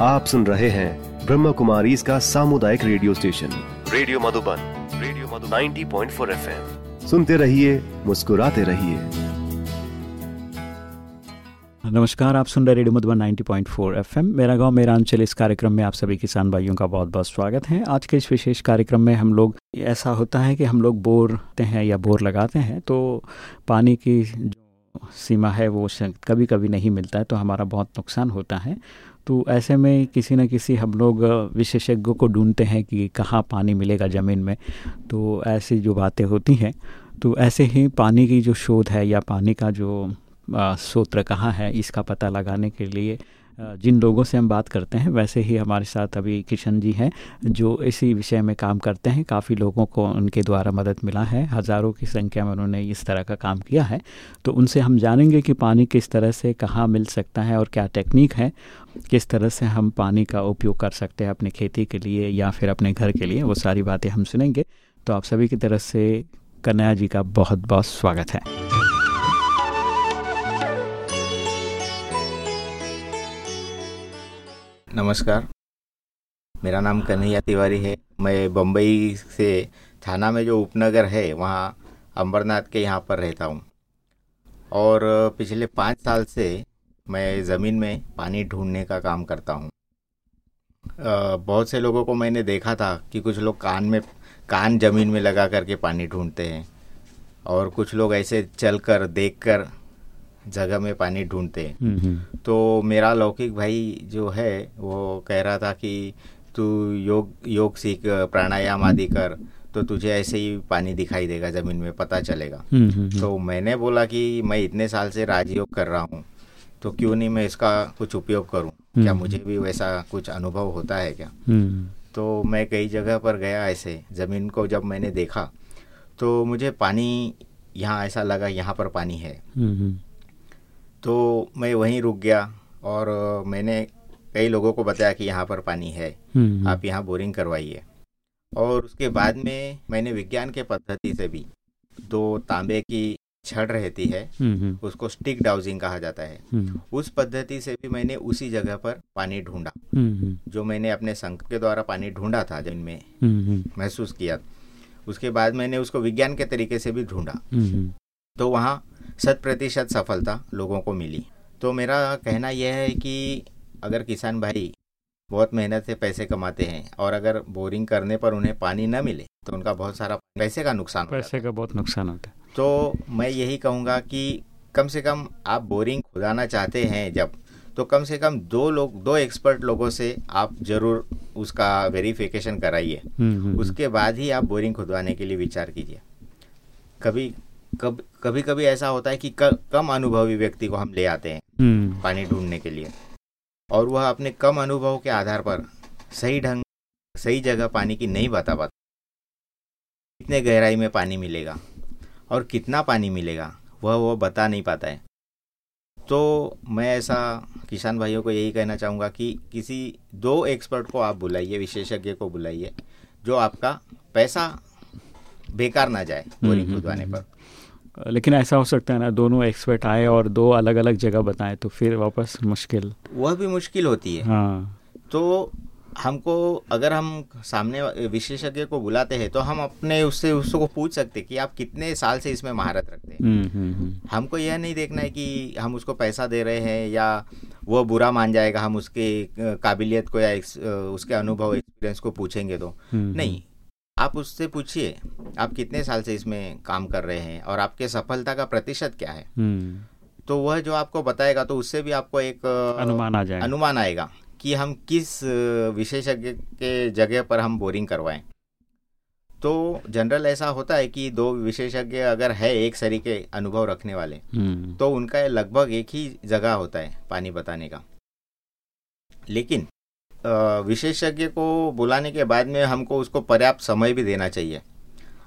आप सुन रहे हैं ब्रह्म कुमारी इसका सामुदायिक radio station. Radio Madhuban radio Madhuban. 90.4 FM. सुनते रहिए मुस्कुराते रहिए। नमस्कार आप सुन रहे रेडियो मधुबन 90.4 एफएम। मेरा गाँव मेरा अंचल इस कार्यक्रम में आप सभी किसान भाइयों का बहुत बहुत स्वागत है। आज के इस विशेष कार्यक्रम में हम लोग ऐसा होता है कि हम लोग बोरते हैं या बोर लगाते हैं तो पानी की जो सीमा है वो कभी कभी नहीं मिलता है तो हमारा बहुत नुकसान होता है। तो ऐसे में किसी न किसी हम लोग विशेषज्ञों को ढूंढते हैं कि कहाँ पानी मिलेगा ज़मीन में। तो ऐसी जो बातें होती हैं तो ऐसे ही पानी की जो शोध है या पानी का जो सूत्र कहाँ है, इसका पता लगाने के लिए जिन लोगों से हम बात करते हैं, वैसे ही हमारे साथ अभी किशन जी हैं, जो इसी विषय में काम करते हैं। काफ़ी लोगों को उनके द्वारा मदद मिला है। हज़ारों की संख्या में उन्होंने इस तरह का काम किया है। तो उनसे हम जानेंगे कि पानी किस तरह से कहाँ मिल सकता है और क्या टेक्निक है, किस तरह से हम पानी का उपयोग कर सकते हैं अपनी खेती के लिए या फिर अपने घर के लिए। वो सारी बातें हम सुनेंगे। तो आप सभी की तरफ़ से कन्या जी का बहुत बहुत स्वागत है। नमस्कार। मेरा नाम कन्हैया तिवारी है। मैं बम्बई से थाना में जो उपनगर है, वहाँ अम्बरनाथ के यहाँ पर रहता हूँ। और पिछले पाँच साल से मैं ज़मीन में पानी ढूँढने का काम करता हूँ। बहुत से लोगों को मैंने देखा था कि कुछ लोग कान में, कान ज़मीन में लगा करके पानी ढूंढते हैं। और कुछ लोग ऐसे चल कर देख कर जगह में पानी ढूंढते हैं। हम्म, हम्म। तो मेरा लौकिक भाई जो है वो कह रहा था कि तू योग योग सीख प्राणायाम आदि कर तो तुझे ऐसे ही पानी दिखाई देगा ज़मीन में पता चलेगा। हम्म, तो मैंने बोला कि मैं इतने साल से राजयोग कर रहा हूँ तो क्यों नहीं मैं इसका कुछ उपयोग करूँ? क्या मुझे भी वैसा कुछ अनुभव होता है क्या? तो मैं कई जगह पर गया ऐसे ज़मीन को जब मैंने देखा तो मुझे पानी यहाँ ऐसा लगा यहाँ पर पानी है। तो मैं वहीं रुक गया और मैंने कई लोगों को बताया कि यहाँ पर पानी है। हम्म। आप यहाँ बोरिंग करवाइए। और उसके बाद में मैंने विज्ञान के पद्धति से भी दो तांबे की छड़ रहती है हम्म, हम्म। उसको स्टिक डाउजिंग कहा जाता है। उस पद्धति से भी मैंने उसी जगह पर पानी ढूंढा। जो मैंने अपने संघ के द्वारा पानी ढूंढा था जिनमें महसूस किया। उसके बाद मैंने उसको विज्ञान के तरीके से भी ढूंढा। तो वहाँ शत प्रतिशत सफलता लोगों को मिली। तो मेरा कहना यह है कि अगर किसान भाई बहुत मेहनत से पैसे कमाते हैं और अगर बोरिंग करने पर उन्हें पानी न मिले तो उनका बहुत सारा पैसे का नुकसान पैसे का बहुत नुकसान होता है। तो मैं यही कहूँगा कि कम से कम आप बोरिंग खुदाना चाहते हैं जब तो कम से कम दो लोग दो एक्सपर्ट लोगों से आप ज़रूर उसका वेरिफिकेशन कराइए। हम्म, हम्म, हम्म। उसके बाद ही आप बोरिंग खुदवाने के लिए विचार कीजिए। कभी कब कभी कभी ऐसा होता है कि क, कम अनुभवी व्यक्ति को हम ले आते हैं हम्म। पानी ढूँढने के लिए। और वह अपने कम अनुभव के आधार पर सही ढंग सही जगह पानी की नहीं बता पाता। कितने गहराई में पानी मिलेगा और कितना पानी मिलेगा वह वह बता नहीं पाता है। तो मैं ऐसा किसान भाइयों को यही कहना चाहूँगा कि किसी दो एक्सपर्ट को आप बुलाइए विशेषज्ञ को बुलाइए जो आपका पैसा बेकार ना जाए बोरिंग हम्म, हम्म, खुदवाने पर। लेकिन ऐसा हो सकता है ना दोनों एक्सपर्ट आए और दो अलग अलग जगह बताएँ तो फिर वापस मुश्किल। वह भी मुश्किल होती है। हाँ। तो हमको अगर हम सामने विशेषज्ञ को बुलाते हैं तो हम अपने उससे उसको पूछ सकते कि आप कितने साल से इसमें महारत रखते हैं। हम्म, हम्म, हम्म। हमको यह नहीं देखना है कि हम उसको पैसा दे रहे हैं या वो बुरा मान जाएगा हम उसके काबिलियत को या उसके अनुभव एक्सपीरियंस को पूछेंगे तो। नहीं आप उससे पूछिए आप कितने साल से इसमें काम कर रहे हैं और आपके सफलता का प्रतिशत क्या है हम्म। तो वह जो आपको बताएगा तो उससे भी आपको एक अनुमान आ जाएगा अनुमान आएगा कि हम किस विशेषज्ञ के जगह पर हम बोरिंग करवाएँ तो जनरल ऐसा होता है कि दो विशेषज्ञ अगर है एक सरी के अनुभव रखने वाले हम्म। तो उनका लगभग एक ही जगह होता है पानी बताने का लेकिन विशेषज्ञ को बुलाने के बाद में हमको उसको पर्याप्त समय भी देना चाहिए।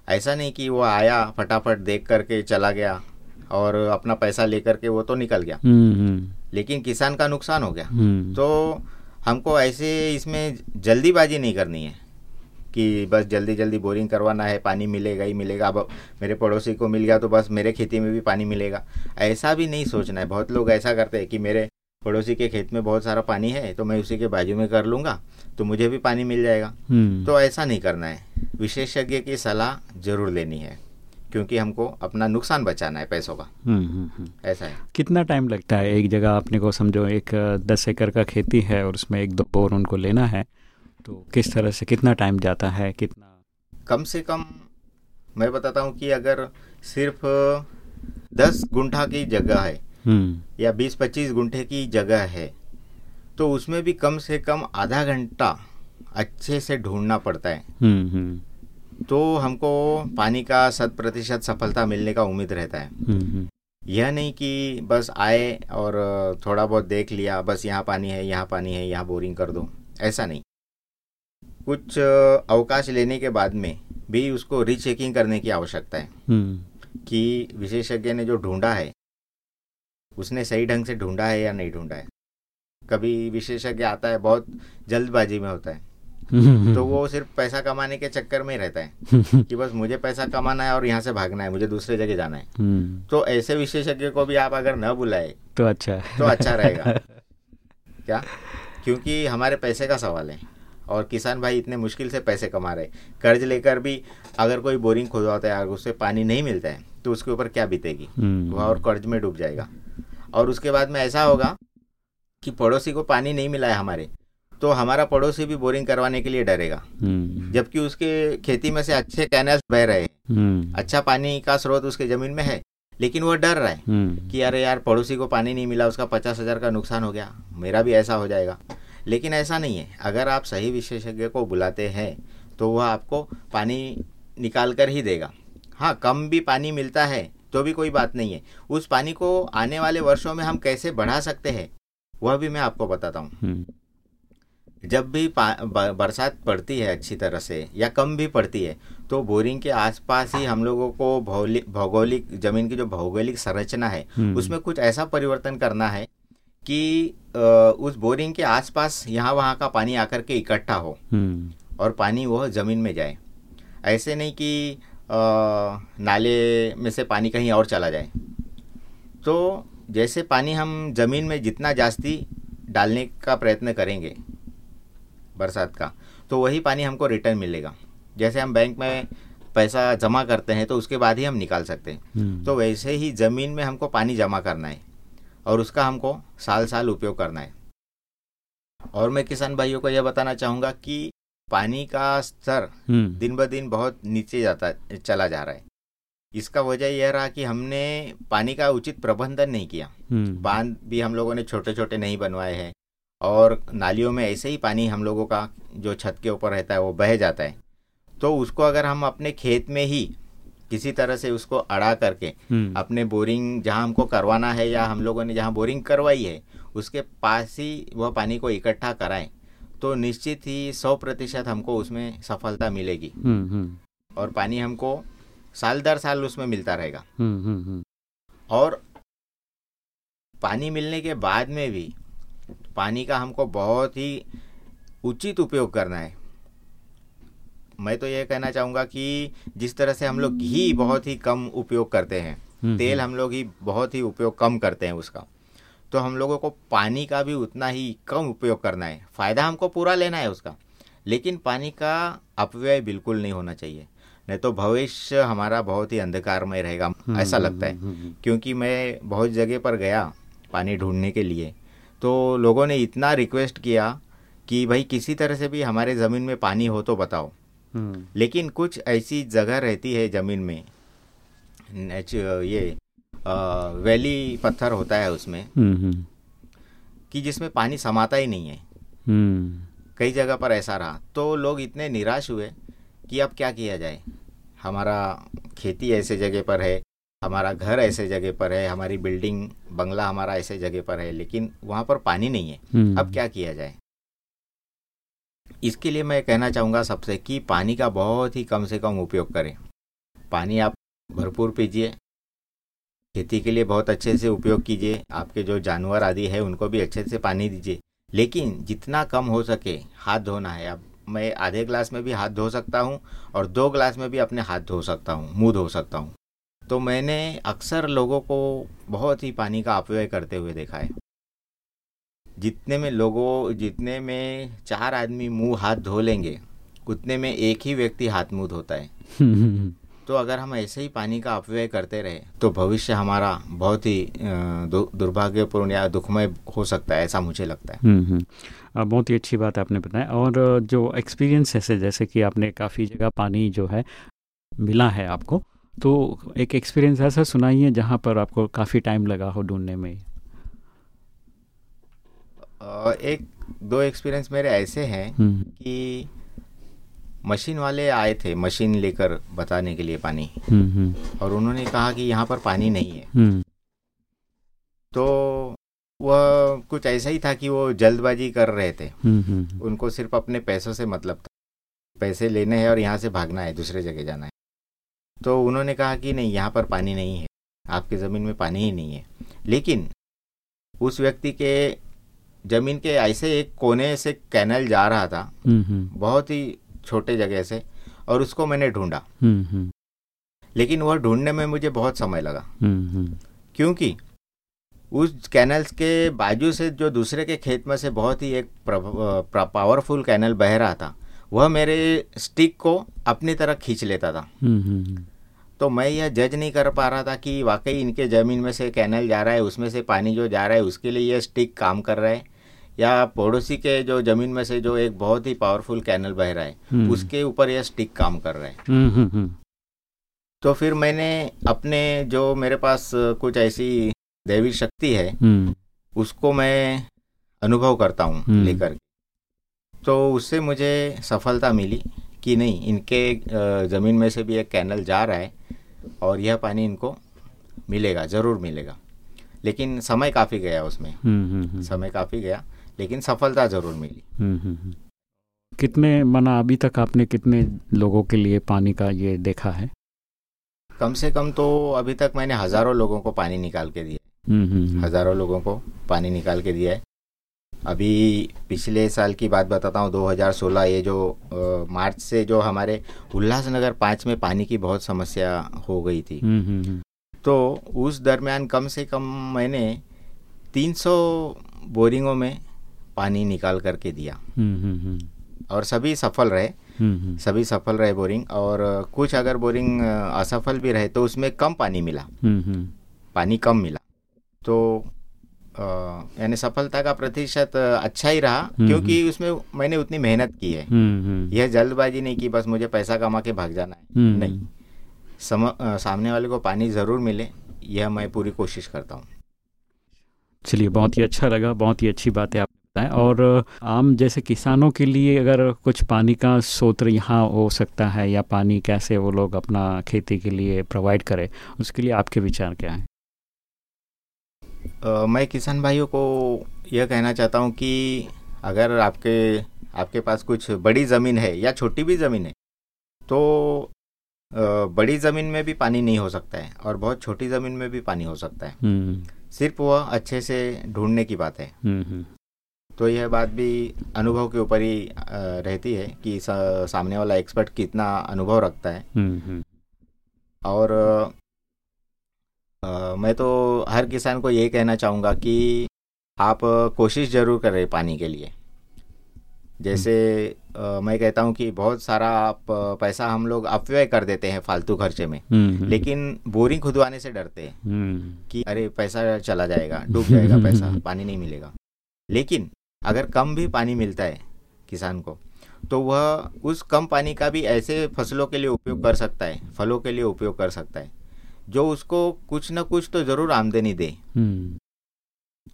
ऐसा नहीं कि वो आया फटाफट देख करके चला गया और अपना पैसा लेकर के वो तो निकल गया। हम्म, हम्म। लेकिन किसान का नुकसान हो गया। हम्म। तो हमको ऐसे इसमें जल्दीबाजी नहीं करनी है कि बस जल्दी जल्दी बोरिंग करवाना है पानी मिलेगा ही मिलेगा। अब मेरे पड़ोसी को मिल गया तो बस मेरे खेती में भी पानी मिलेगा। ऐसा भी नहीं सोचना है। बहुत लोग ऐसा करते हैं कि मेरे पड़ोसी के खेत में बहुत सारा पानी है तो मैं उसी के बाजू में कर लूँगा तो मुझे भी पानी मिल जाएगा। हम्म। तो ऐसा नहीं करना है। विशेषज्ञ की सलाह ज़रूर लेनी है क्योंकि हमको अपना नुकसान बचाना है पैसों का। हम्म हम्म। ऐसा है। कितना टाइम लगता है? एक जगह अपने को समझो एक दस एकड़ का खेती है और उसमें एक दो बोर उनको लेना है तो किस तरह से कितना टाइम जाता है? कितना? कम से कम मैं बताता हूँ कि अगर सिर्फ़ दस गुंठा की जगह है या बीस पच्चीस गुंठे की जगह है तो उसमें भी कम से कम आधा घंटा अच्छे से ढूंढना पड़ता है। हम्म हम्म। तो हमको पानी का शत प्रतिशत सफलता मिलने का उम्मीद रहता है। हम्म, हम्म। यह नहीं कि बस आए और थोड़ा बहुत देख लिया बस यहाँ पानी है यहाँ पानी है यहाँ बोरिंग कर दो। ऐसा नहीं। कुछ अवकाश लेने के बाद में भी उसको रीचेकिंग करने की आवश्यकता है। हम्म। कि विशेषज्ञ ने जो ढूंढा है उसने सही ढंग से ढूंढा है या नहीं ढूंढा है। कभी विशेषज्ञ आता है बहुत जल्दबाजी में होता है। हम्म, तो वो सिर्फ़ पैसा कमाने के चक्कर में ही रहता है कि बस मुझे पैसा कमाना है और यहाँ से भागना है मुझे दूसरे जगह जाना है। हम्म, तो ऐसे विशेषज्ञ को भी आप अगर न बुलाए तो अच्छा तो अच्छा रहेगा। क्या? क्योंकि हमारे पैसे का सवाल है और किसान भाई इतने मुश्किल से पैसे कमा रहे कर्ज लेकर भी अगर कोई बोरिंग खुदवाता है अगर उससे पानी नहीं मिलता है तो उसके ऊपर क्या बीतेगी? हम्म, वह और कर्ज में डूब जाएगा। और उसके बाद में ऐसा होगा कि पड़ोसी को पानी नहीं मिला है हमारे तो हमारा पड़ोसी भी बोरिंग करवाने के लिए डरेगा। हम्म, जबकि उसके खेती में से अच्छे कैनल्स बह रहे हैं। हम्म, अच्छा पानी का स्रोत उसके ज़मीन में है लेकिन वो डर रहा है हम्म, कि अरे यार पड़ोसी को पानी नहीं मिला उसका पचास हज़ार का नुकसान हो गया मेरा भी ऐसा हो जाएगा। लेकिन ऐसा नहीं है। अगर आप सही विशेषज्ञ को बुलाते हैं तो वह आपको पानी निकाल कर ही देगा। हाँ कम भी पानी मिलता है तो भी कोई बात नहीं है। उस पानी को आने वाले वर्षों में हम कैसे बढ़ा सकते हैं वह भी मैं आपको बताता हूँ। हम्म, जब भी बरसात पड़ती है अच्छी तरह से या कम भी पड़ती है तो बोरिंग के आसपास ही हम लोगों को भौगोलिक भौगोलिक ज़मीन की जो भौगोलिक संरचना है हम्म। उसमें कुछ ऐसा परिवर्तन करना है कि उस बोरिंग के आसपास यहाँ वहाँ का पानी आकर के इकट्ठा हो हम्म, और पानी वह ज़मीन में जाए। ऐसे नहीं कि नाले में से पानी कहीं और चला जाए। तो जैसे पानी हम ज़मीन में जितना जास्ती डालने का प्रयत्न करेंगे बरसात का तो वही पानी हमको रिटर्न मिलेगा। जैसे हम बैंक में पैसा जमा करते हैं तो उसके बाद ही हम निकाल सकते हैं। हम्म, तो वैसे ही ज़मीन में हमको पानी जमा करना है और उसका हमको साल साल उपयोग करना है। और मैं किसान भाइयों को यह बताना चाहूँगा कि पानी का स्तर हम्म, दिन ब दिन बहुत नीचे जाता चला जा रहा है। इसका वजह यह रहा कि हमने पानी का उचित प्रबंधन नहीं किया। हम्म, बाँध भी हम लोगों ने छोटे छोटे नहीं बनवाए हैं और नालियों में ऐसे ही पानी हम लोगों का जो छत के ऊपर रहता है वो बह जाता है। तो उसको अगर हम अपने खेत में ही किसी तरह से उसको अड़ा करके हम्म, अपने बोरिंग जहाँ हमको करवाना है या हम लोगों ने जहाँ बोरिंग करवाई है उसके पास ही वह पानी को इकट्ठा कराएँ। तो निश्चित ही सौ प्रतिशत हमको उसमें सफलता मिलेगी। हम्म, हम्म, और पानी हमको साल दर साल उसमें मिलता रहेगा। हम्म, और पानी मिलने के बाद में भी पानी का हमको बहुत ही उचित उपयोग करना है। मैं तो ये कहना चाहूँगा कि जिस तरह से हम लोग घी बहुत ही कम उपयोग करते हैं तेल हम लोग ही बहुत ही उपयोग कम करते हैं उसका। तो हम लोगों को पानी का भी उतना ही कम उपयोग करना है। फ़ायदा हमको पूरा लेना है उसका। लेकिन पानी का अपव्यय बिल्कुल नहीं होना चाहिए। नहीं तो भविष्य हमारा बहुत ही अंधकारमय रहेगा ऐसा लगता है। हम्म, हम्म, क्योंकि मैं बहुत जगह पर गया पानी ढूँढने के लिए। तो लोगों ने इतना रिक्वेस्ट किया कि भाई किसी तरह से भी हमारे ज़मीन में पानी हो तो बताओ। हम्म, लेकिन कुछ ऐसी जगह रहती है ज़मीन में नेचु- ये वैली पत्थर होता है उसमें हम्म, हम्म, कि जिसमें पानी समाता ही नहीं है। हम्म, कई जगह पर ऐसा रहा। तो लोग इतने निराश हुए कि अब क्या किया जाए? हमारा खेती ऐसे जगह पर है हमारा घर ऐसे जगह पर है हमारी बिल्डिंग बंगला हमारा ऐसे जगह पर है लेकिन वहाँ पर पानी नहीं है। अब क्या किया जाए? इसके लिए मैं कहना चाहूँगा सबसे कि पानी का बहुत ही कम से कम उपयोग करें। पानी आप भरपूर पीजिए खेती के लिए बहुत अच्छे से उपयोग कीजिए। आपके जो जानवर आदि है, उनको भी अच्छे से पानी दीजिए। लेकिन जितना कम हो सके हाथ धोना है। अब मैं आधे ग्लास में भी हाथ धो सकता हूँ और दो ग्लास में भी अपने हाथ धो सकता हूँ, मुँह धो सकता हूँ। तो मैंने अक्सर लोगों को बहुत ही पानी का अपव्यय करते हुए देखा है। जितने में लोगों, जितने में चार आदमी मुँह हाथ धो लेंगे, उतने में एक ही व्यक्ति हाथ मुँह धोता है। तो अगर हम ऐसे ही पानी का अपव्यय करते रहे तो भविष्य हमारा बहुत ही दुर्भाग्यपूर्ण या दुखमय हो सकता है ऐसा मुझे लगता है हम्म, हम्म। बहुत ही अच्छी बात आपने बताया और जो एक्सपीरियंस है जैसे कि आपने काफ़ी जगह पानी जो है मिला है आपको तो एक एक्सपीरियंस ऐसा सुनाइए जहाँ पर आपको काफ़ी टाइम लगा हो ढूँढने में एक दो एक्सपीरियंस मेरे ऐसे हैं हम्म। कि मशीन वाले आए थे मशीन लेकर बताने के लिए पानी। हम्म, हम्म। और उन्होंने कहा कि यहाँ पर पानी नहीं है। हम्म। तो वह कुछ ऐसा ही था कि वो जल्दबाजी कर रहे थे। उनको सिर्फ़ अपने पैसों से मतलब था। पैसे लेने हैं और यहाँ से भागना है दूसरे जगह जाना है। तो उन्होंने कहा कि नहीं यहाँ पर पानी नहीं है। आपकी ज़मीन में पानी ही नहीं है। लेकिन उस व्यक्ति के ज़मीन के ऐसे एक कोने से कैनल जा रहा था। बहुत ही छोटे जगह से और उसको मैंने ढूंढा। हम्म, हम्म। लेकिन वह ढूँढने में मुझे बहुत समय लगा। हम्म, क्योंकि उस कैनल्स के बाजू से जो दूसरे के खेत में से बहुत ही एक पावरफुल कैनल बह रहा था वह मेरे स्टिक को अपनी तरह खींच लेता था। तो मैं यह जज नहीं कर पा रहा था कि वाकई इनके ज़मीन में से कैनल जा रहा है उसमें से पानी जो जा रहा है उसके लिए यह स्टिक काम कर रहा है। या पड़ोसी के जो ज़मीन में से जो एक बहुत ही पावरफुल कैनल बह रहा है हम्म। उसके ऊपर यह स्टिक काम कर रहे है। हम्म, हम्म, तो फिर मैंने अपने जो मेरे पास कुछ ऐसी दैवी शक्ति है उसको मैं अनुभव करता हूँ लेकर तो उससे मुझे सफलता मिली कि नहीं इनके ज़मीन में से भी एक कैनल जा रहा है और यह पानी इनको मिलेगा ज़रूर मिलेगा। लेकिन समय काफ़ी गया उसमें। समय काफ़ी गया। लेकिन सफलता ज़रूर मिली। हम्म, हम्म, हम्म। कितने मना अभी तक आपने कितने लोगों के लिए पानी का ये देखा है? कम से कम तो अभी तक मैंने हज़ारों लोगों को पानी निकाल के दिया हज़ारों लोगों को पानी निकाल के दिया है। अभी पिछले साल की बात बताता हूँ 2016 ये जो आ, मार्च से जो हमारे उल्लासनगर पाँच में पानी की बहुत समस्या हो गई थी। तो उस दरमियान कम से कम मैंने 300 बोरिंगों में पानी निकाल करके दिया। हम्म, हम्म, हम्म। और सभी सफल रहे। सभी सफल रहे बोरिंग। और कुछ अगर बोरिंग असफल भी रहे तो उसमें कम पानी मिला। पानी कम मिला। तो यानी सफलता का प्रतिशत अच्छा ही रहा क्योंकि उसमें मैंने उतनी मेहनत की है। यह जल्दबाजी नहीं की बस मुझे पैसा कमा के भाग जाना है। नहीं। सम, सामने वाले को पानी ज़रूर मिले यह मैं पूरी कोशिश करता हूँ। चलिए बहुत ही अच्छा लगा बहुत ही अच्छी बात है आप है और आम जैसे किसानों के लिए अगर कुछ पानी का स्रोत यहाँ हो सकता है या पानी कैसे वो लोग अपना खेती के लिए प्रोवाइड करें उसके लिए आपके विचार क्या हैं मैं किसान भाइयों को यह कहना चाहता हूँ कि अगर आपके आपके पास कुछ बड़ी ज़मीन है या छोटी भी ज़मीन है तो बड़ी ज़मीन में भी पानी नहीं हो सकता है और बहुत छोटी ज़मीन में भी पानी हो सकता है हम्म। सिर्फ़ वह अच्छे से ढूँढने की बात है हम्म, हम्म। तो यह बात भी अनुभव के ऊपर ही रहती है कि सामने वाला एक्सपर्ट कितना अनुभव रखता है। हम्म, हम्म। और आ, मैं तो हर किसान को यही कहना चाहूँगा कि आप कोशिश ज़रूर करें पानी के लिए। जैसे आ, मैं कहता हूँ कि बहुत सारा आप पैसा हम लोग अपव्यय कर देते हैं फालतू खर्चे में हम्म, लेकिन बोरिंग खुदवाने से डरते हैं कि अरे पैसा चला जाएगा डूब जाएगा पैसा पानी नहीं मिलेगा। लेकिन अगर कम भी पानी मिलता है किसान को तो वह उस कम पानी का भी ऐसे फ़सलों के लिए उपयोग कर सकता है फलों के लिए उपयोग कर सकता है जो उसको कुछ न कुछ तो ज़रूर आमदनी दे। हम्म।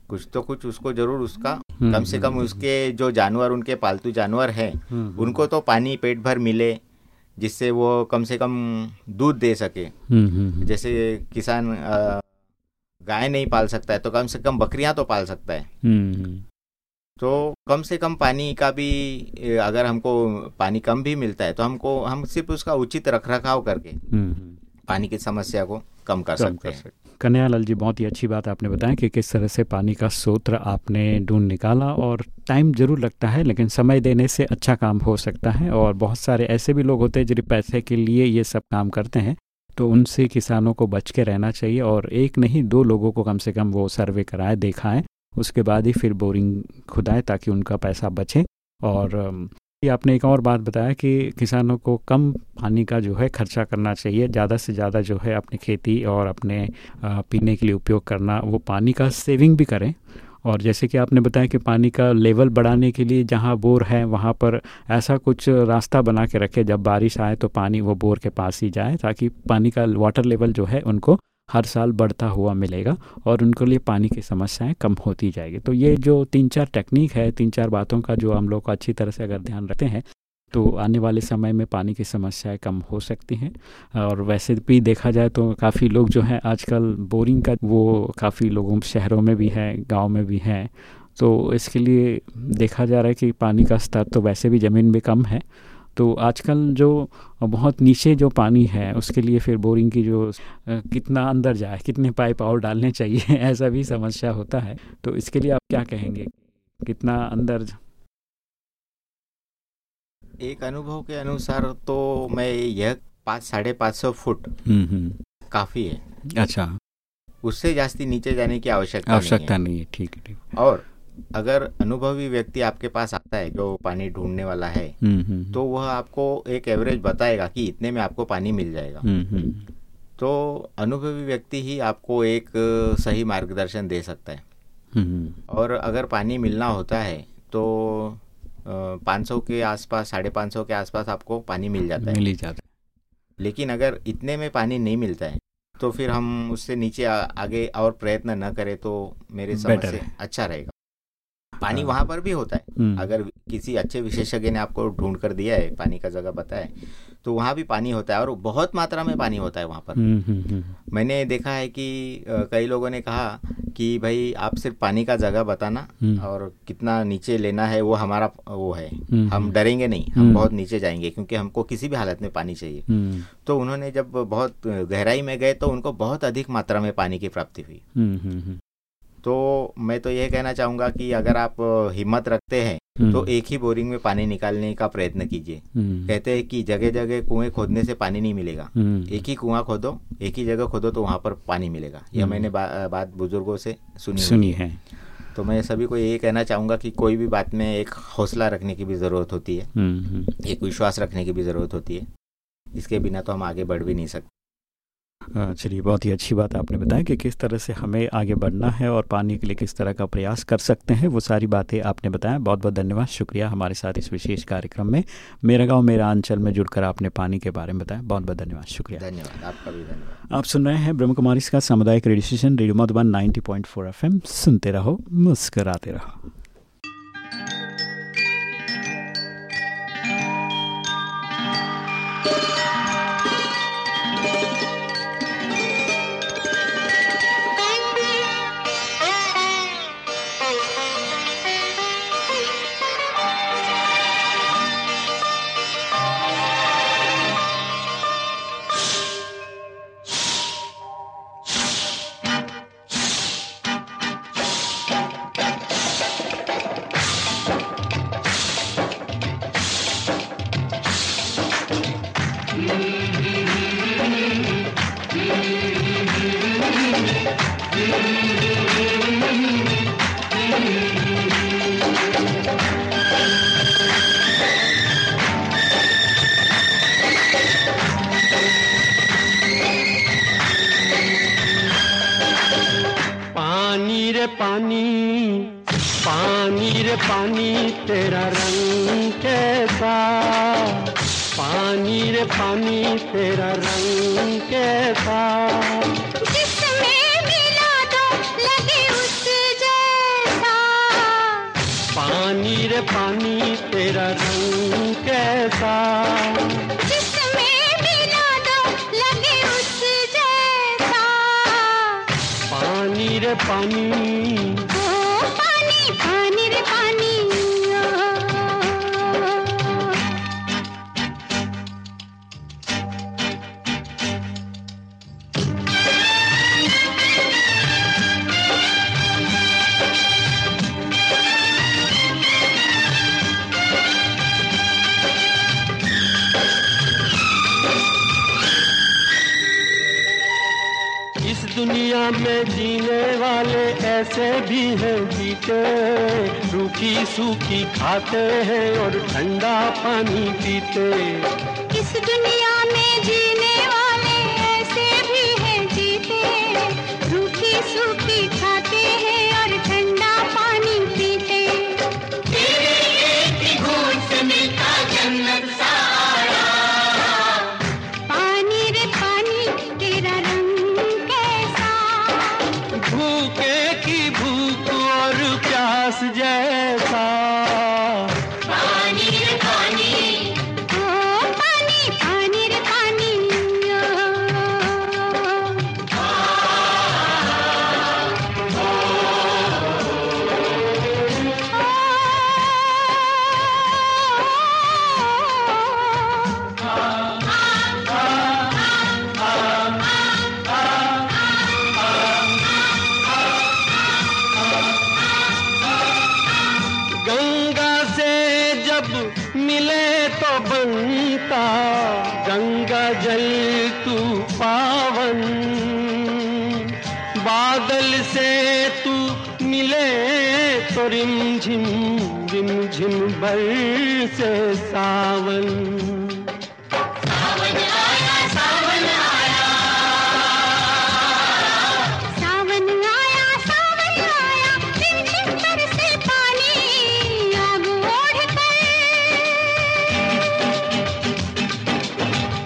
कुछ तो कुछ उसको ज़रूर उसका हम्म, कम से कम हम्म, उसके जो जानवर उनके पालतू जानवर हैं उनको तो पानी पेट भर मिले जिससे वो कम से कम दूध दे सके। जैसे किसान गाय नहीं पाल सकता है तो कम से कम बकरियाँ तो पाल सकता है। तो कम से कम पानी का भी अगर हमको पानी कम भी मिलता है तो हमको हम सिर्फ़ उसका उचित रख रखाव करके हम्म, हम्म। पानी की समस्या को कम कर कम सकते हैं। कन्यालाल जी बहुत ही अच्छी बात आपने बताया कि किस तरह से पानी का सूत्र आपने ढूंढ निकाला और टाइम ज़रूर लगता है लेकिन समय देने से अच्छा काम हो सकता है और बहुत सारे ऐसे भी लोग होते हैं जो पैसे के लिए ये सब काम करते हैं तो उनसे किसानों को बच के रहना चाहिए और एक नहीं दो लोगों को कम से कम वो सर्वे कराए देखा है। उसके बाद ही फिर बोरिंग खुदाएँ ताकि उनका पैसा बचे। और ये आपने एक और बात बताया कि किसानों को कम पानी का जो है खर्चा करना चाहिए, ज़्यादा से ज़्यादा जो है अपनी खेती और अपने पीने के लिए उपयोग करना, वो पानी का सेविंग भी करें। और जैसे कि आपने बताया कि पानी का लेवल बढ़ाने के लिए जहाँ बोर है, वहाँ पर ऐसा कुछ रास्ता बना के रखे, जब बारिश आए तो पानी वो बोर के पास ही जाए ताकि पानी का वाटर लेवल जो है उनको हर साल बढ़ता हुआ मिलेगा और उनके लिए पानी की समस्याएँ कम होती जाएगी। तो ये जो तीन चार टेक्निक है तीन चार बातों का जो हम लोग अच्छी तरह से अगर ध्यान रखते हैं तो आने वाले समय में पानी की समस्याएँ कम हो सकती हैं। और वैसे भी देखा जाए तो काफ़ी लोग जो हैं आजकल बोरिंग का वो काफ़ी लोगों, शहरों में भी है, गाँव में भी है। तो इसके लिए देखा जा रहा है कि पानी का स्तर तो वैसे भी ज़मीन में कम है तो आजकल जो बहुत नीचे जो पानी है उसके लिए फिर बोरिंग की जो कितना अंदर जाए कितने पाइप और डालने चाहिए ऐसा भी समस्या होता है। तो इसके लिए आप क्या कहेंगे? कितना अंदर एक अनुभव के अनुसार तो मैं यह पाँच साढ़े पाँच सौ फुट हम्म, हम्म। काफ़ी है। अच्छा। उससे जास्ती नीचे जाने की आवश्यकता आवश्यकता नहीं है। ठीक है ठीक और अगर अनुभवी व्यक्ति आपके पास आता है जो पानी ढूँढने वाला है हम्म, तो वह आपको एक एवरेज बताएगा कि इतने में आपको पानी मिल जाएगा। तो अनुभवी व्यक्ति ही आपको एक सही मार्गदर्शन दे सकता है। और अगर पानी मिलना होता है तो पाँच सौ के आसपास साढ़े पाँच सौ के आसपास आपको पानी मिल जाता है। मिल ही जाता है। लेकिन अगर इतने में पानी नहीं मिलता है तो फिर हम उससे नीचे आ, आगे और प्रयत्न न करें तो मेरे समझ से अच्छा रहेगा। पानी हाँ। वहाँ पर भी होता है। हम्म। अगर किसी अच्छे विशेषज्ञ ने आपको ढूंढ कर दिया है पानी का जगह बताया तो वहाँ भी पानी होता है और बहुत मात्रा में पानी होता है वहाँ पर। हम्म, हम्म, मैंने देखा है कि कई लोगों ने कहा कि भाई आप सिर्फ़ पानी का जगह बताना और कितना नीचे लेना है वो हमारा वो है। हम डरेंगे नहीं हम बहुत नीचे जाएँगे क्योंकि हमको किसी भी हालत में पानी चाहिए। तो उन्होंने जब बहुत गहराई में गए तो उनको बहुत अधिक मात्रा में पानी की प्राप्ति हुई। तो मैं तो यह कहना चाहूँगा कि अगर आप हिम्मत रखते हैं हम्म। तो एक ही बोरिंग में पानी निकालने का प्रयत्न कीजिए। हम्म। कहते हैं कि जगह जगह कुएँ खोदने से पानी नहीं मिलेगा। हम्म। एक ही कुआँ खोदो एक ही जगह खोदो तो वहाँ पर पानी मिलेगा। यह मैंने बा, बात बुज़ुर्गों से सुनी सुनी है। तो मैं सभी को ये कहना चाहूँगा कि कोई भी बात में एक हौसला रखने की भी ज़रूरत होती है। एक विश्वास रखने की भी ज़रूरत होती है। इसके बिना तो हम आगे बढ़ भी नहीं सकते। चलिए बहुत ही अच्छी बात आपने बताया कि किस तरह से हमें आगे बढ़ना है और पानी के लिए किस तरह का प्रयास कर सकते हैं वो सारी बातें आपने बताया। बहुत बहुत धन्यवाद। शुक्रिया हमारे साथ इस विशेष कार्यक्रम में। मेरा गाँव मेरा अंचल में जुड़कर आपने पानी के बारे में बताया। बहुत बहुत धन्यवाद। शुक्रिया। धन्यवाद। आपका भी धन्यवाद। आप सुन रहे हैं ब्रह्म कुमारी का सामुदायिक radio station radio Madhuban ninety point सुनते रहो मुस्कराते रहो। पानी पानी रे पानी तेरा रंग कैसा? पानी रे पानी तेरा रंग कैसा? पानी रे पानी तेरा पानी में जीने वाले ऐसे भी हैं जीते। रूखी सूखी खाते हैं और ठंडा पानी पीते। तो रिमझिम रिमझिम भर से सावन। सावन आया सावन आया। पानी आग ओढ़ कर।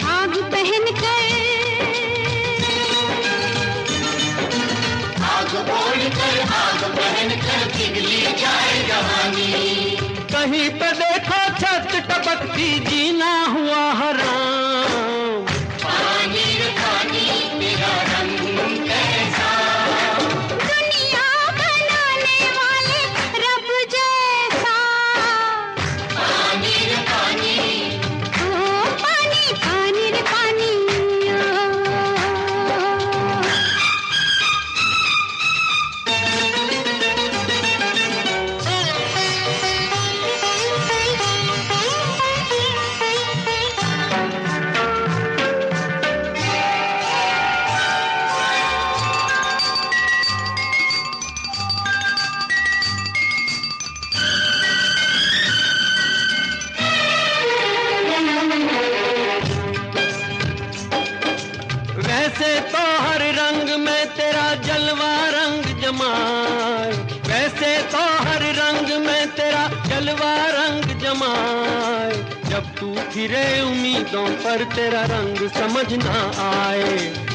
आग पहन कर। कहीं पर देखो छत टपकती फिरे उम्मीदों पर तेरा रंग समझ ना आए।